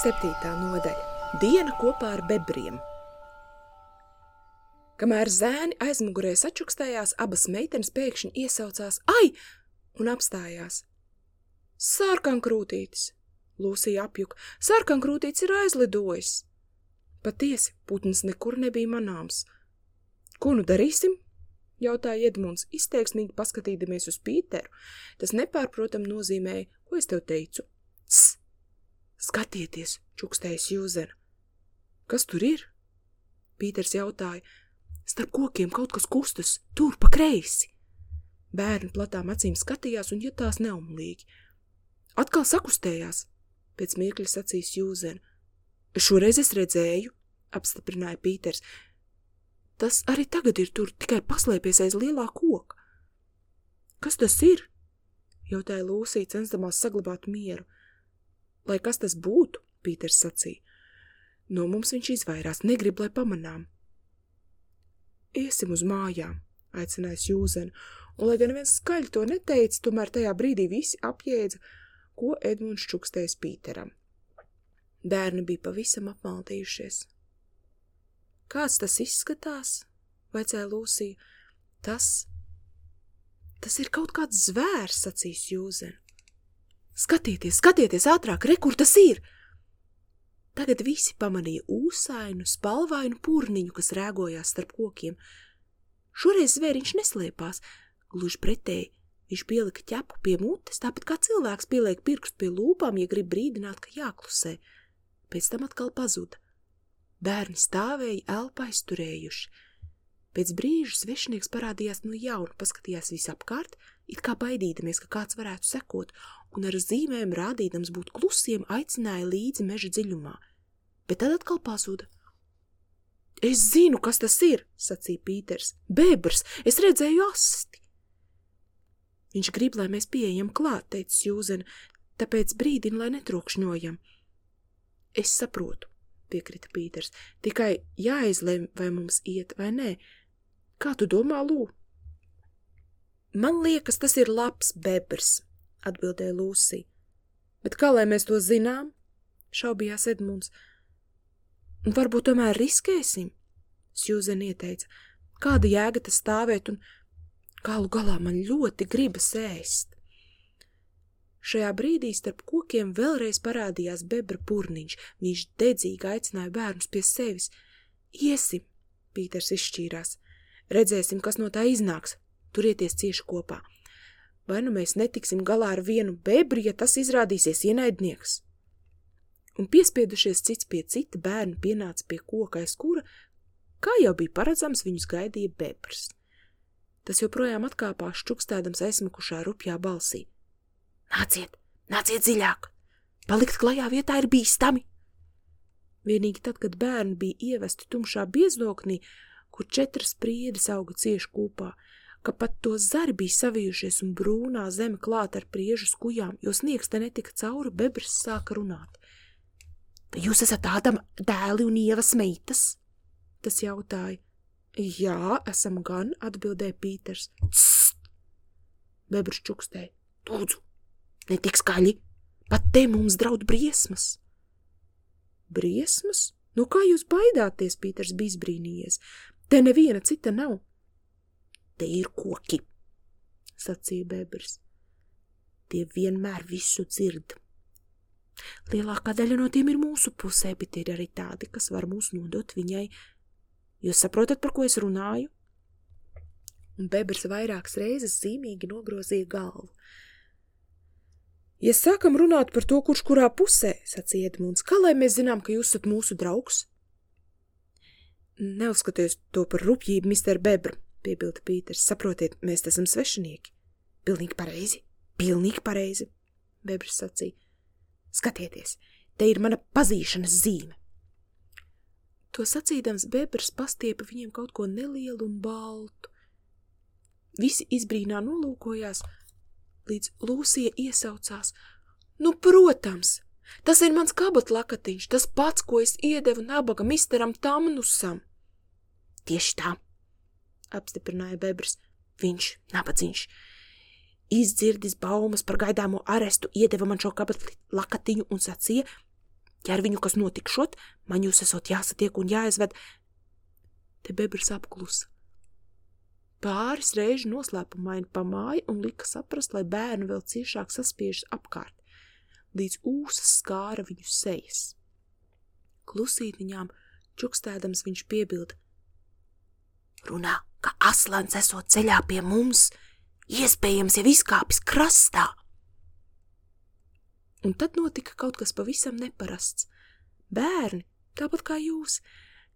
Septītā nodaļa - Diena kopā ar bebriem. Kamēr zēni aizmugurē sačukstējās, abas meitenes pēkšņi iesaucās ai un apstājās. Sārkankrūtītis! Lūsija apjuka. Sārkankrūtītis ir aizlidojis! Patiesi, putns nekur nebija manāms. Ko nu darīsim? jautāja Edmunds, izteiksmīgi paskatīdamies uz Pīteru. Tas nepārprotam nozīmēja, ko es tev teicu. Cs! Skatieties, čukstējas Jūzena. Kas tur ir? Pīters jautāja. Starp kokiem kaut kas kustas, tur pa kreisi. Bērni platām acīm skatījās un jutās neumlīgi. Atkal sakustējās, pēc mirkļa sacīs Jūzena. Šoreiz es redzēju, apstiprināja Pīters. Tas arī tagad ir tur, tikai paslēpies aiz lielā koka. Kas tas ir? jautāja Lūsija, censdamās saglabāt mieru. Lai kas tas būtu, Pīters sacīja. No mums viņš izvairās, negrib, lai pamanām. Iesim uz mājām, aicinājis Jūzena, un lai gan viens skaļi to neteica, tomēr tajā brīdī visi apjēdza, ko Edmunds čukstēs Pīteram. Bērni bija pavisam apmaldījušies. Kāds tas izskatās? vaicāja Lūsija. Tas, tas ir kaut kāds zvērs, sacīs Jūzen. Skatieties, skatieties ātrāk, re, kur tas ir! Tagad visi pamanīja ūsainu, spalvainu purniņu, kas rēgojās starp kokiem. Šoreiz zvēriņš neslēpās, gluži pretēji, viņš pielika ķepu pie mutes, tāpat kā cilvēks pieliek pirkstu pie lūpām, ja grib brīdināt, ka jāklusē. Pēc tam atkal pazuda. Bērni stāvēja elpa aizturējuši. Pēc brīža svešinieks parādījās no jauna, paskatījās visapkārt, it kā baidīdamies, ka kāds varētu sekot, un ar zīmēm rādīdams būt klusiem aicināja līdzi meža dziļumā. Bet tad atkal pazuda. Es zinu, kas tas ir, sacīja Pīters. Bebrs, es redzēju asti. Viņš grib, lai mēs pieejam klāt, teica Jūzena, tāpēc brīdina, lai netrokšņojam. Es saprotu, piekrita Pīters. Tikai jāizlem, vai mums iet vai nē. Kā tu domā, Lū? Man liekas, tas ir labs bebrs, atbildēja Lūsija. Bet kā lai mēs to zinām? šaubījās Edmunds. Un varbūt tomēr riskēsim? Sjūzen ieteica. Kāda jēga tas stāvēt un galu galā man ļoti gribas ēst. Šajā brīdī starp kokiem vēlreiz parādījās bebra purniņš. Viņš dedzīgi aicināja bērnus pie sevis. Iesim, Pīters izšķīrās. Redzēsim, kas no tā iznāks. Turieties cieši kopā. Vai nu mēs netiksim galā ar vienu bebri, ja tas izrādīsies ienaidnieks? Un piespiedušies cits pie cita, bērni pienāca pie koka aiz kura, kā jau bija paredzams, viņus gaidīja bebrs. Tas joprojām atkāpās čukstēdams aizsmakušā rupjā balsī. Nāciet, nāciet dziļāk! Palikt klajā vietā ir bīstami! Vienīgi tad, kad bērni bija ievesti tumšā bieznoknī, kur četras priedes auga cieši kopā, ka pat to zari bija savijušies un brūnā zeme klāt ar priežu skujām, jo sniegs te netika cauri, bebrs sāka runāt. Vai jūs esat Ādama dēli un ievas meitas? Tas jautāja. Jā, esam gan, atbildēja Pīters. Cst! Bebrs čukstēja. Lūdzu, netik skaļi, pat te mums draud briesmas. Briesmas? Nu kā jūs baidāties, Pīters bija izbrīnījies? Te neviena cita nav. Te ir koki, sacīja bebrs. Tie vienmēr visu dzird. Lielākā daļa no tiem ir mūsu pusē, bet ir arī tādi, kas var mūs nodot viņai. Jūs saprotat, par ko es runāju? Un bebrs vairākas reizes zīmīgi nogrozīja galvu. Ja sākam runāt par to, kurš kurā pusē, sacīja Edmunds, kā lai mēs zinām, ka jūs esat mūsu draugs? Neuzskaties to par rupjību, mister Bebra, piebilda Pīters. Saprotiet, mēs esam svešinieki. Pilnīgi pareizi, pilnīgi pareizi, Bebrs sacīja. Skatieties, te ir mana pazīšanas zīme. To sacīdams Bebrs pastiepa viņiem kaut ko nelielu un baltu. Visi izbrīnā nolūkojās, līdz Lūsija iesaucās. Nu, protams, tas ir mans kabatlakatiņš, tas pats, ko es iedevu nabaga misteram Tamnusam. Tieši tā, apstiprināja Bebrs. Viņš, nabadzīņš, izdzirdis baumas par gaidāmo arestu, iedeva man šo kabatlakatiņu un sacīja, Ja ar viņu kas notikšot, man jūs esot jāsatiek un jāizved. Te bebrs apklusa. Pāris reiži noslēpumaini pamāja un lika saprast, lai bērnu vēl ciešāk saspiežas apkārt, līdz ūsas skāra viņu sejas. Klusītiņām čukstēdams viņš piebilda. Runā, ka aslans esot ceļā pie mums, iespējams jau izkāpis krastā. Un tad notika kaut kas pavisam neparasts. Bērni, tāpat kā jūs,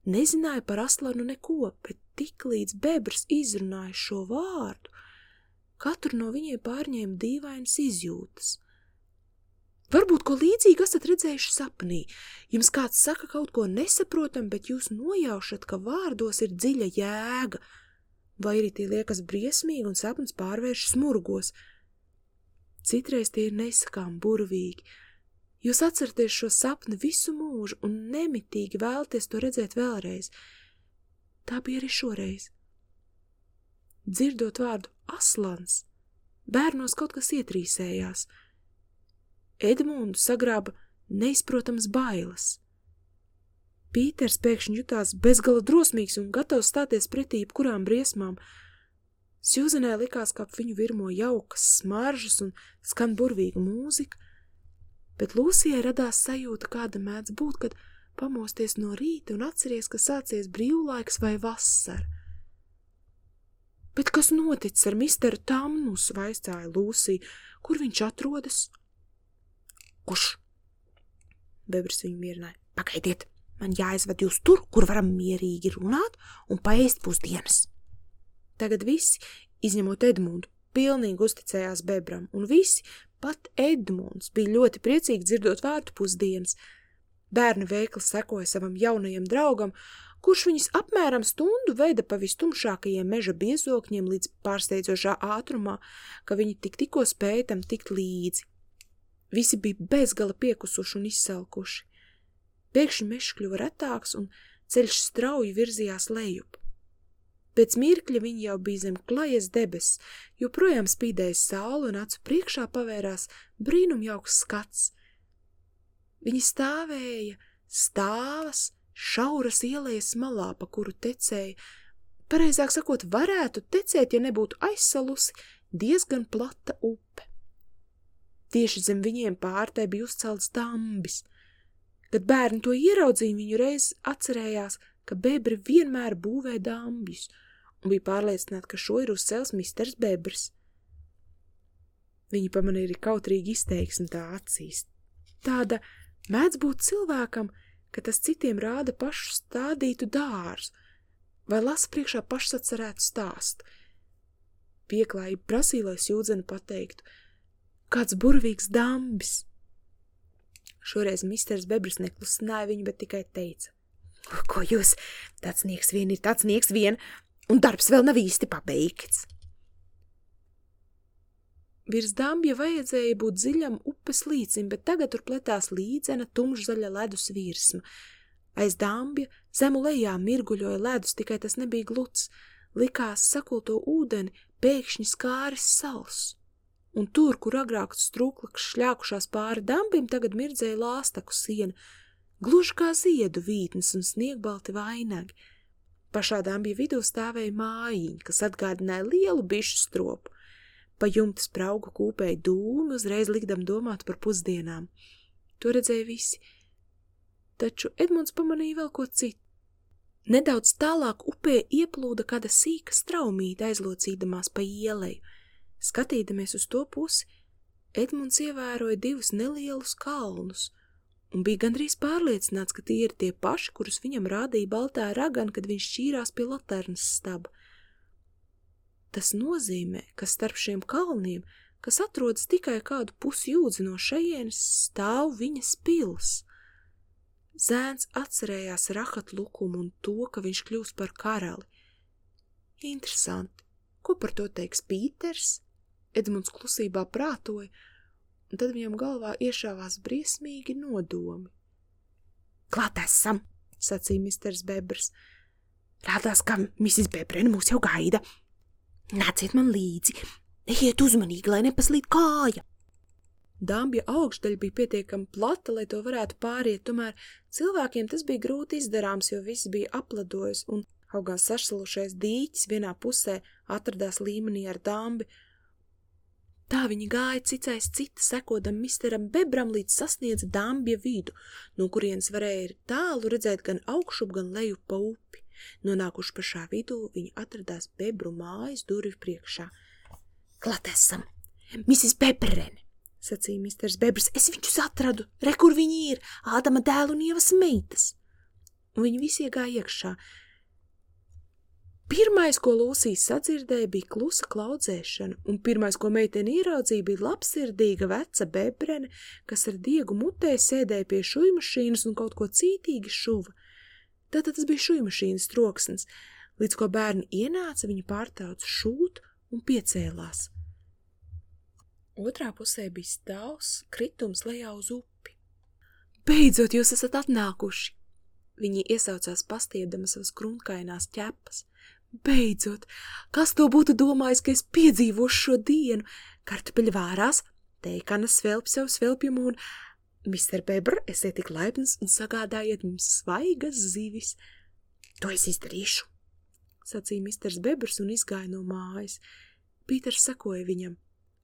nezināja par aslanu neko, bet tik līdz bebrs izrunāja šo vārdu, katru no viņiem pārņēma dīvainas izjūtas. Varbūt ko līdzīgu esat redzējuši sapnī. Jums kāds saka kaut ko nesaprotam, bet jūs nojaušat, ka vārdos ir dziļa jēga, vai arī tie liekas briesmīgi un sapnis pārvēršas murgos – Citreiz tie ir nesakām burvīgi. Jūs atceraties šo sapni visu mūžu un nemitīgi vēlaties to redzēt vēlreiz. Tā bija arī šoreiz. Dzirdot vārdu aslans, bērnos kaut kas ietrīsējās. Edmundu sagrāba neizprotams bailes. Pīters pēkšņi jutās bezgala drosmīgs un gatavs stāties pretī jebkurām briesmām – Sjūzenē likās, ka ap viņu virmo jaukas smaržas un skan burvīga mūzika, bet Lūsijai radās sajūta, kāda mēdz būt, kad pamosties no rīta un atceries, ka sācies brīvlaiks vai vasara. Bet kas noticis ar misteru Tamnus, vaicāja Lūsija, kur viņš atrodas? Kurš? Bebrs viņu mierināja. Pagaidiet, man jāizved jūs tur, kur varam mierīgi runāt un paēst pusdienas. Tagad visi, izņemot Edmundu, pilnīgi uzticējās bebram, un visi, pat Edmunds, bija ļoti priecīgi dzirdot vārtu pusdienas. Bērni veikli sekoja savam jaunajam draugam, kurš viņus apmēram stundu veda pa vistumšākajiem meža biezokņiem līdz pārsteidzošā ātrumā, ka viņi tik tikko spēja tam tikt līdzi. Visi bija bezgala piekusuši un izsalkuši. Pēkšņi mežs kļuva retāks un ceļš strauji virzījās lejup. Pēc mirkļa viņi jau bija zem klajas debes, joprojām spīdēja saule un acu priekšā pavērās brīnumjauks skats. Viņi stāvēja stāvas šauras ielējas malā, pa kuru tecēja, pareizāk sakot, varētu tecēt, ja nebūtu aizsalusi diezgan plata upe. Tieši zem viņiem pārtē bija uzcelts dambis. Kad bērni to ieraudzīja, viņu reiz atcerējās, ka bebri vienmēr būvē dambjus – un bija pārliecināta, ka šo ir uzcēls misters Bebrs. Viņa pamanīja arī kautrīgi izteiksmi tā acīs. Tāda mēdz būt cilvēkam, ka tas citiem rāda pašu stādītu dārzu, vai lasa priekšā pašsacerētu stāstu. Pieklājība prasīja, lai Sjūdzena pateiktu, kāds burvīgs dambis. Šoreiz misters Bebris neklusināja viņu, bet tikai teica, ko jūs, tāds nieks vien ir, tāds nieks vien, un darbs vēl nav īsti pabeigts. Virs dambja vajadzēja būt dziļam upes līcim, bet tagad tur pletās līdzena tumšzaļa ledus virsma. Aiz dambja zemu lejā mirguļoja ledus, tikai tas nebija gluds. Likās sakulto ūdeni pēkšņi skāris sals. Un tur, kur agrāk strūklaks šļākušās pāri dambim, tagad mirdzēja lāstaku siena, gluži kā ziedu vītnes un sniegbalti vainagi. Pašā dambja vidū stāvēja mājiņa, kas atgādināja lielu bišu stropu. Pa jumta spraugu kūpēja dūmi, uzreiz likdam domāt par pusdienām. To redzēja visi. Taču Edmunds pamanīja vēl ko citu. Nedaudz tālāk upē ieplūda kāda sīka straumīta aizlocīdamās pa ieleju. Skatīdamies uz to pusi, Edmunds ievēroja divus nelielus kalnus – un bija gandrīz pārliecināts, ka tie ir tie paši, kurus viņam rādīja baltā ragana, kad viņš šķīrās pie laternas staba. Tas nozīmē, ka starp šiem kalniem, kas atrodas tikai kādu pusjūdzi no šejienes, stāv viņas pils. Zēns atcerējās rahat lukumu un to, ka viņš kļūs par karali. Interesanti, ko par to teiks Pīters? Edmunds klusībā prātoja, un tad viņam galvā iešāvās briesmīgi nodomi. Klāt esam, sacīja misters Bebrs. Rādās, ka Mrs. Bebrena mūs jau gaida. Nāciet man līdzi, ejiet uzmanīgi, lai nepaslīd kāja. Dambja augšdaļa bija pietiekami plata, lai to varētu pāriet, tomēr cilvēkiem tas bija grūti izdarāms, jo viss bija apledojis un augā sašsalušais dīķis vienā pusē atradās līmenī ar dambi. Tā viņi gāja aiz cita, sekodam misteram bebram, līdz sasniedza dambja vidu, no kurienes varēja tālu redzēt gan augšup, gan leju pa upi. Nonākuši pašā vidū, viņi atradās bebru mājas durvju priekšā. Klāt esam! Mrs. Bebrene! sacīja misters Bebrs. Es viņus atradu! Re, kur viņi ir! Ādama dēlu un ievas meitas! Un viņi visi iegāja iekšā. Pirmais, ko Lūsija sadzirdēja, bija klusa klaudzēšana, un pirmais, ko meitene ieraudzīja, bija labsirdīga veca bebrene, kas ar diegu mutē sēdēja pie šujmašīnas un kaut ko cītīgi šuva. Tātad tas bija šujmašīnas troksnis. Līdz ko bērni ienāca, viņa pārtauca šūt un piecēlās. Otrā pusē bija stāvs, kritums lejā uz upi. Beidzot, jūs esat atnākuši! Viņi iesaucās pastiedama savas kruntkainās ķepas. Beidzot, kas to būtu domājis, ka es piedzīvošu šo dienu? Kartupeļu vārās, teikanas svelp sev svelpjumu un... Mister Bebr, esiet tik laipns un sagādājiet mums svaigas zivis. To es izdarīšu, sacīja misters Bebrs un izgāja no mājas. Pīters sekoja viņam.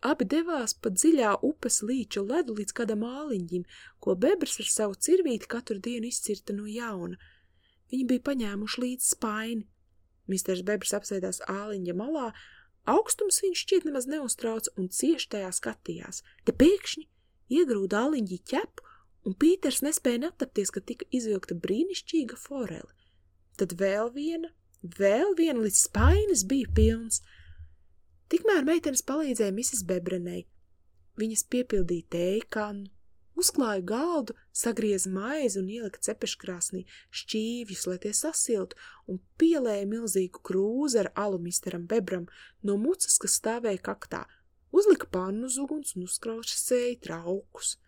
Abi devās pa dziļā upes līču ledu līdz kādam āliņģim, ko bebrs ar savu cirvīti katru dienu izcirta no jauna. Viņi bija paņēmuši līdz spaini. Misters Bebrs apsēdās āliņģa malā, augstums viņš šķiet nemaz neuztrauc un cieši tajā skatījās. Te pēkšņi iegrūda āliņģi ķepu, un Pīters nespēja neaptapties, ka tika izvilkta brīnišķīga forele. Tad vēl viena, vēl viena līdz spainis bija pilns – Tikmēr meitenes palīdzēja misis Bebrenei. Viņas piepildīja tēkanu, uzklāja galdu, sagrieza maizi un ielika cepeškrāsnī šķīvjus, lai tie sasiltu, un pielēja milzīgu krūzi ar alu misteram Bebram no mucas, kas stāvēja kaktā, uzlika pannu uz uguns un uzkraušasēja traukus.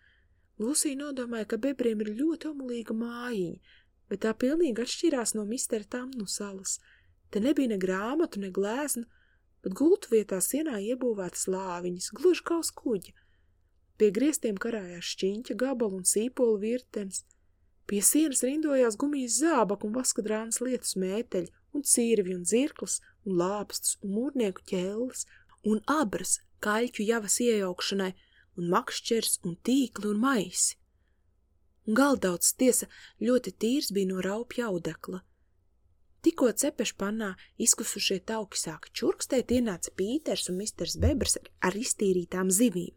Lūsija nodomāja, ka Bebriem ir ļoti omulīga mājiņa, bet tā pilnīgi atšķirās no mistera Tamnu salas. Te nebija ne grāmatu, ne glēznu, bet gultu vietā sienā iebūvētas lāviņas, gluži kā uz kuģa. Pie griestiem karājās šķiņķa gabala un sīpola virtens. Pie sienas rindojās gumijas zābak un vaskadrānas lietus mēteļi, un cīrvi un dzirklis, un lāpstus, un mūrnieku ķelles, un abras kaļķu javas iejaukšanai, un makšķers, un tīkli un maisi. Un galdauts tiesa ļoti tīrs bija no raupja audekla – Tikko cepešu pannā izkusušie tauki sāka čurkstēt, ienāca Pīters un misters Bebrs ar iztīrītām zivīm.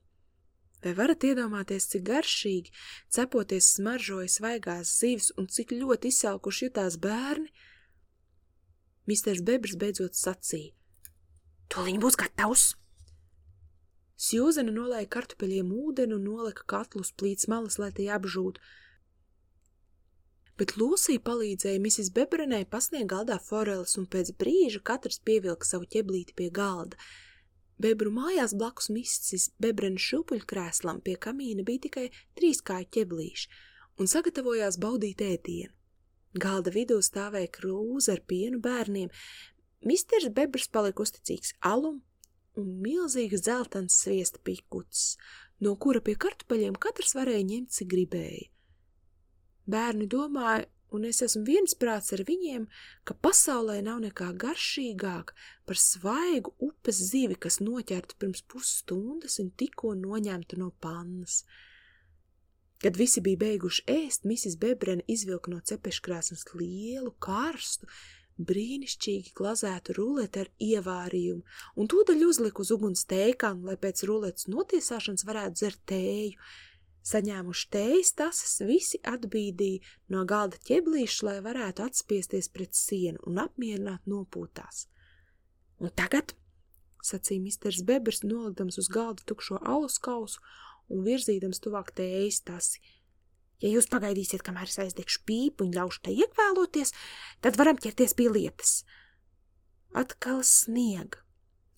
Vai varat iedomāties, cik garšīgi, cepoties smaržoja svaigās zivis un cik ļoti izsalkuši jutās bērni? Misters Bebrs beidzot sacīja. Toliņ būs gatavs! Sjūzena nolēja kartupeļiem ūdeni un nolika katlus plīts malas, lai tie apžūtu, bet Lūsija palīdzēja Mrs. Bebrenai pasniegt galdā foreles, un pēc brīža katrs pievilka savu ķeblīti pie galda. Bebru mājās blakus misis Bebrena šūpuļkrēslam pie kamīna bija tikai trīs kāju ķeblīši, un sagatavojās baudīt ēdienu. Galda vidū stāvēja krūze ar pienu bērniem. Misters Bebrs palika uzticīgs alum un milzīgas dzeltens sviesta pikuts, no kura pie kartupeļiem katrs varēja ņemt, cik gribēja. Bērni domāja, un es esmu viensprāts ar viņiem, ka pasaulē nav nekā garšīgāk par svaigu upes zivi, kas noķerta pirms pusstundas un tikko noņemta no pannas. Kad visi bija beiguši ēst, Mrs. Bebrena izvilka no cepeškrāsnes lielu, karstu, brīnišķīgi glazētu ruleti ar ievārījumu, un tūdaļ uzlika uz uguns teikānu, lai pēc ruletes notiesāšanas varētu dzert tēju, Saņēmuši tējas tasas, visi atbīdīja no galda ķeblīšu, lai varētu atspiesties pret sienu un apmierināt nopūtās. Un tagad, sacīja misters Bebers, nolikdams uz galda tukšo alus kausu un virzīdams tuvāk tējas tasi. Ja jūs pagaidīsiet, kamēr es aizdegšu pīpu un ļaušu te iekvēloties, tad varam ķerties pie lietas. Atkal sniega,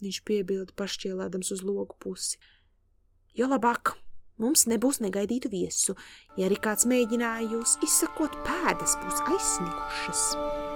viņš piebilda pašķielādams uz logu pusi. Jo labāk, Mums nebūs negaidītu viesu, ja arī kāds mēģināja jūs izsakot pēdas būs aizsnigušas.